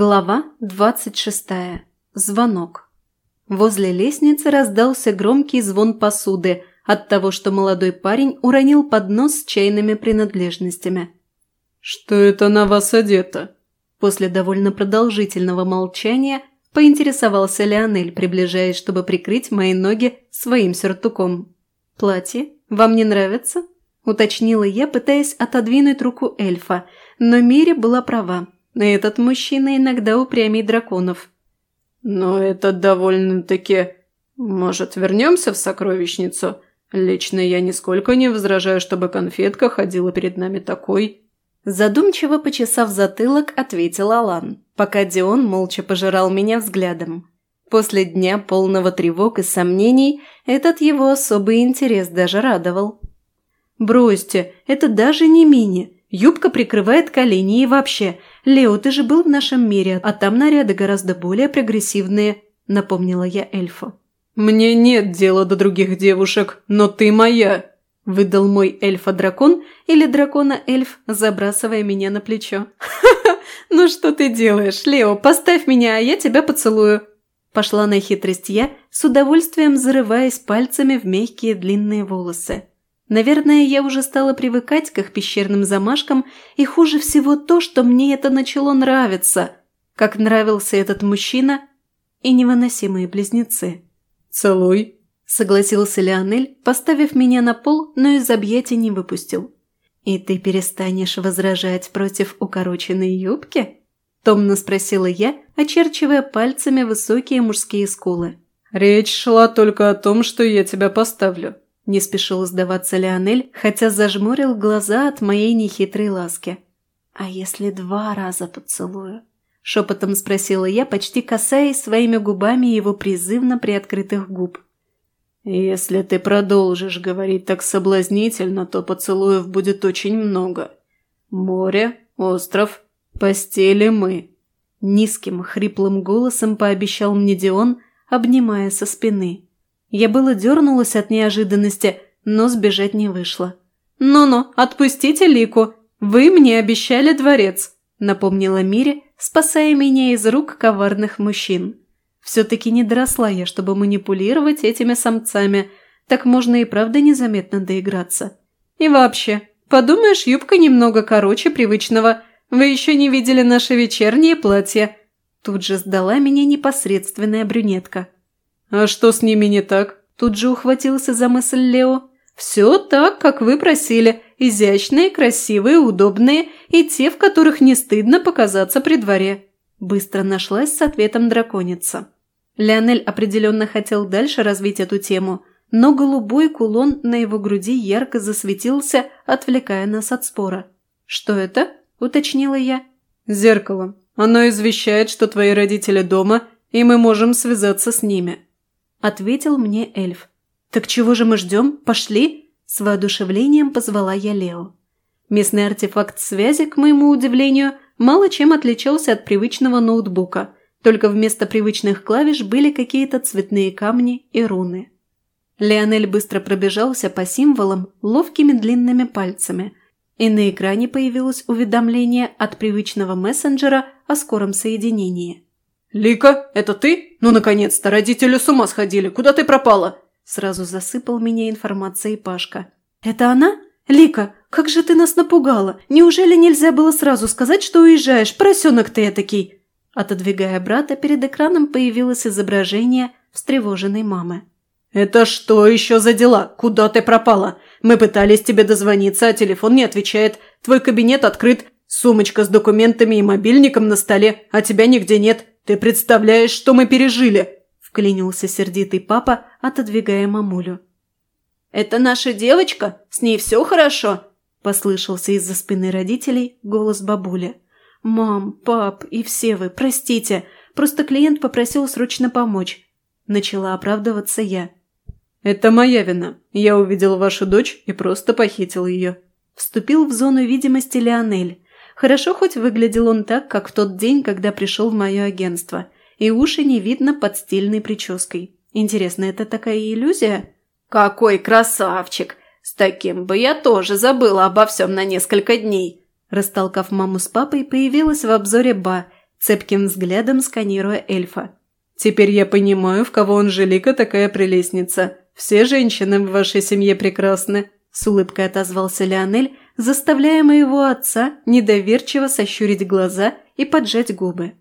Глава 26. Звонок. Возле лестницы раздался громкий звон посуды от того, что молодой парень уронил поднос с чайными принадлежностями. «Что это на вас одето?» После довольно продолжительного молчания поинтересовался Леонель, приближаясь, чтобы прикрыть мои ноги своим сюртуком. «Платье? Вам не нравится?» – уточнила я, пытаясь отодвинуть руку эльфа, но Мири была права. Этот мужчина иногда упрямей драконов. «Но это довольно-таки... Может, вернемся в сокровищницу? Лично я нисколько не возражаю, чтобы конфетка ходила перед нами такой...» Задумчиво почесав затылок, ответил Алан, пока Дион молча пожирал меня взглядом. После дня полного тревог и сомнений этот его особый интерес даже радовал. «Бросьте, это даже не мини. Юбка прикрывает колени и вообще. Лео, ты же был в нашем мире, а там наряды гораздо более прогрессивные», – напомнила я эльфу. «Мне нет дела до других девушек, но ты моя», – выдал мой эльфа-дракон или дракона-эльф, забрасывая меня на плечо. «Ха-ха, ну что ты делаешь, Лео, поставь меня, а я тебя поцелую». Пошла на хитрость я, с удовольствием зарываясь пальцами в мягкие длинные волосы. Наверное, я уже стала привыкать к их пещерным замашкам, и хуже всего то, что мне это начало нравиться, как нравился этот мужчина и невыносимые близнецы. «Целуй», – согласился Леонель, поставив меня на пол, но из объятий не выпустил. «И ты перестанешь возражать против укороченной юбки?» – томно спросила я, очерчивая пальцами высокие мужские скулы. «Речь шла только о том, что я тебя поставлю», не спешил сдаваться Леонель, хотя зажмурил глаза от моей нехитрой ласки. «А если два раза поцелую?» – шепотом спросила я, почти касаясь своими губами его призывно приоткрытых губ. «Если ты продолжишь говорить так соблазнительно, то поцелуев будет очень много. Море, остров, постели мы». Низким, хриплым голосом пообещал мне Дион, обнимая со спины. Я было дернулась от неожиданности, но сбежать не вышло. «Ну-ну, отпустите Лику! Вы мне обещали дворец!» – напомнила Мире, спасая меня из рук коварных мужчин. Все-таки не доросла я, чтобы манипулировать этими самцами. Так можно и правда незаметно доиграться. И вообще, подумаешь, юбка немного короче привычного. Вы еще не видели наше вечернее платье. Тут же сдала меня непосредственная брюнетка. «А что с ними не так?» Тут же ухватился за мысль Лео. «Все так, как вы просили. Изящные, красивые, удобные и те, в которых не стыдно показаться при дворе». Быстро нашлась с ответом драконица. Леонель определенно хотел дальше развить эту тему, но голубой кулон на его груди ярко засветился, отвлекая нас от спора. «Что это?» – уточнила я. «Зеркало. Оно извещает, что твои родители дома, и мы можем связаться с ними», – ответил мне эльф. «Так чего же мы ждем? Пошли?» С воодушевлением позвала я Лео. Местный артефакт связи, к моему удивлению, мало чем отличался от привычного ноутбука, только вместо привычных клавиш были какие-то цветные камни и руны. Леонель быстро пробежался по символам ловкими длинными пальцами, и на экране появилось уведомление от привычного мессенджера о скором соединении. «Лика, это ты? Ну, наконец-то, родители с ума сходили. Куда ты пропала?» Сразу засыпал меня информацией Пашка. «Это она? Лика, как же ты нас напугала! Неужели нельзя было сразу сказать, что уезжаешь? Поросенок ты этакий!» Отодвигая брата, перед экраном появилось изображение встревоженной мамы. «Это что еще за дела? Куда ты пропала? Мы пытались тебе дозвониться, а телефон не отвечает. Твой кабинет открыт, сумочка с документами и мобильником на столе, а тебя нигде нет. «Ты представляешь, что мы пережили?» – вклинился сердитый папа, отодвигая мамулю. «Это наша девочка? С ней все хорошо?» – послышался из-за спины родителей голос бабули. «Мам, пап и все вы, простите, просто клиент попросил срочно помочь». Начала оправдываться я. «Это моя вина. Я увидел вашу дочь и просто похитил ее». Вступил в зону видимости Леонель. Хорошо хоть выглядел он так, как в тот день, когда пришел в мое агентство. И уши не видно под стильной прической. Интересно, это такая иллюзия? «Какой красавчик! С таким бы я тоже забыла обо всем на несколько дней!» Растолкав маму с папой, появилась в обзоре Ба цепким взглядом сканируя эльфа. «Теперь я понимаю, в кого Анжелика такая прелестница. Все женщины в вашей семье прекрасны», – с улыбкой отозвался Леонель, заставляя моего отца недоверчиво сощурить глаза и поджать губы.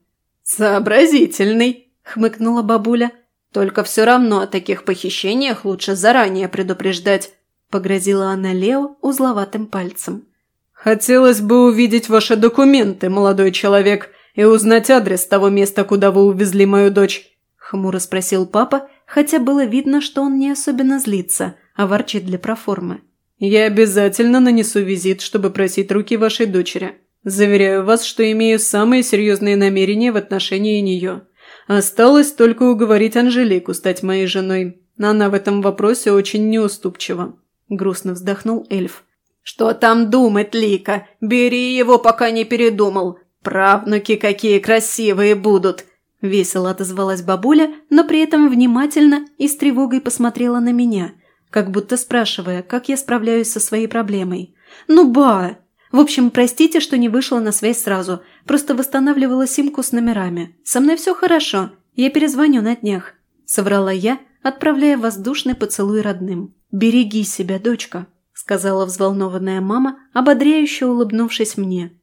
«Сообразительный», – хмыкнула бабуля. «Только все равно о таких похищениях лучше заранее предупреждать», – погрозила она Лео узловатым пальцем. «Хотелось бы увидеть ваши документы, молодой человек, и узнать адрес того места, куда вы увезли мою дочь», – хмуро спросил папа, хотя было видно, что он не особенно злится, а ворчит для проформы. «Я обязательно нанесу визит, чтобы просить руки вашей дочери. Заверяю вас, что имею самые серьезные намерения в отношении нее. Осталось только уговорить Анжелику стать моей женой. Она в этом вопросе очень неуступчива», – грустно вздохнул эльф. «Что там думать, Лика? Бери его, пока не передумал. Правнуки какие красивые будут!» Весело отозвалась бабуля, но при этом внимательно и с тревогой посмотрела на меня, как будто спрашивая, как я справляюсь со своей проблемой. «Ну ба! В общем, простите, что не вышла на связь сразу, просто восстанавливала симку с номерами. Со мной все хорошо, я перезвоню на днях», – соврала я, отправляя воздушный поцелуй родным. «Береги себя, дочка», сказала взволнованная мама, ободряюще улыбнувшись мне.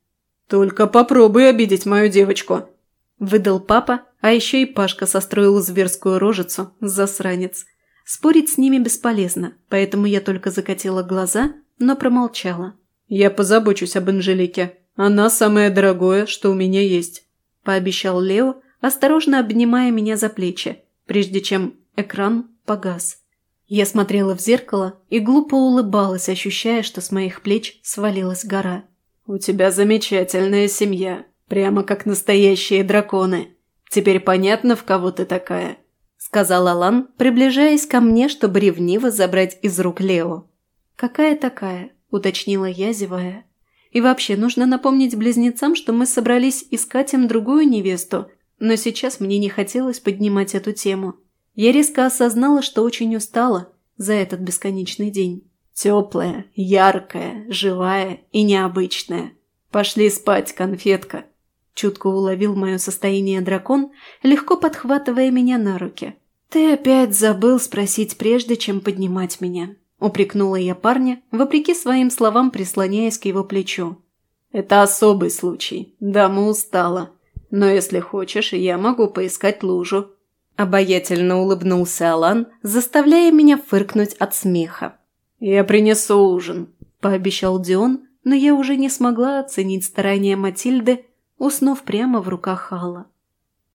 «Только попробуй обидеть мою девочку!» Выдал папа, а еще и Пашка состроил зверскую рожицу, засранец. Спорить с ними бесполезно, поэтому я только закатила глаза, но промолчала. «Я позабочусь об Анжелике. Она самое дорогое, что у меня есть», – пообещал Лео, осторожно обнимая меня за плечи, прежде чем экран погас. Я смотрела в зеркало и глупо улыбалась, ощущая, что с моих плеч свалилась гора. «У тебя замечательная семья, прямо как настоящие драконы. Теперь понятно, в кого ты такая», – сказал Алан, приближаясь ко мне, чтобы ревниво забрать из рук Лео. «Какая такая?» – уточнила я, зевая. «И вообще, нужно напомнить близнецам, что мы собрались искать им другую невесту, но сейчас мне не хотелось поднимать эту тему». Я резко осознала, что очень устала за этот бесконечный день. Теплая, яркая, живая и необычная. Пошли спать, конфетка. Чутко уловил мое состояние дракон, легко подхватывая меня на руки. «Ты опять забыл спросить, прежде чем поднимать меня», – упрекнула я парня, вопреки своим словам прислоняясь к его плечу. «Это особый случай. Дама устала. Но если хочешь, я могу поискать лужу. Обаятельно улыбнулся Алан, заставляя меня фыркнуть от смеха. «Я принесу ужин», – пообещал Дион, но я уже не смогла оценить старания Матильды, уснув прямо в руках Алла.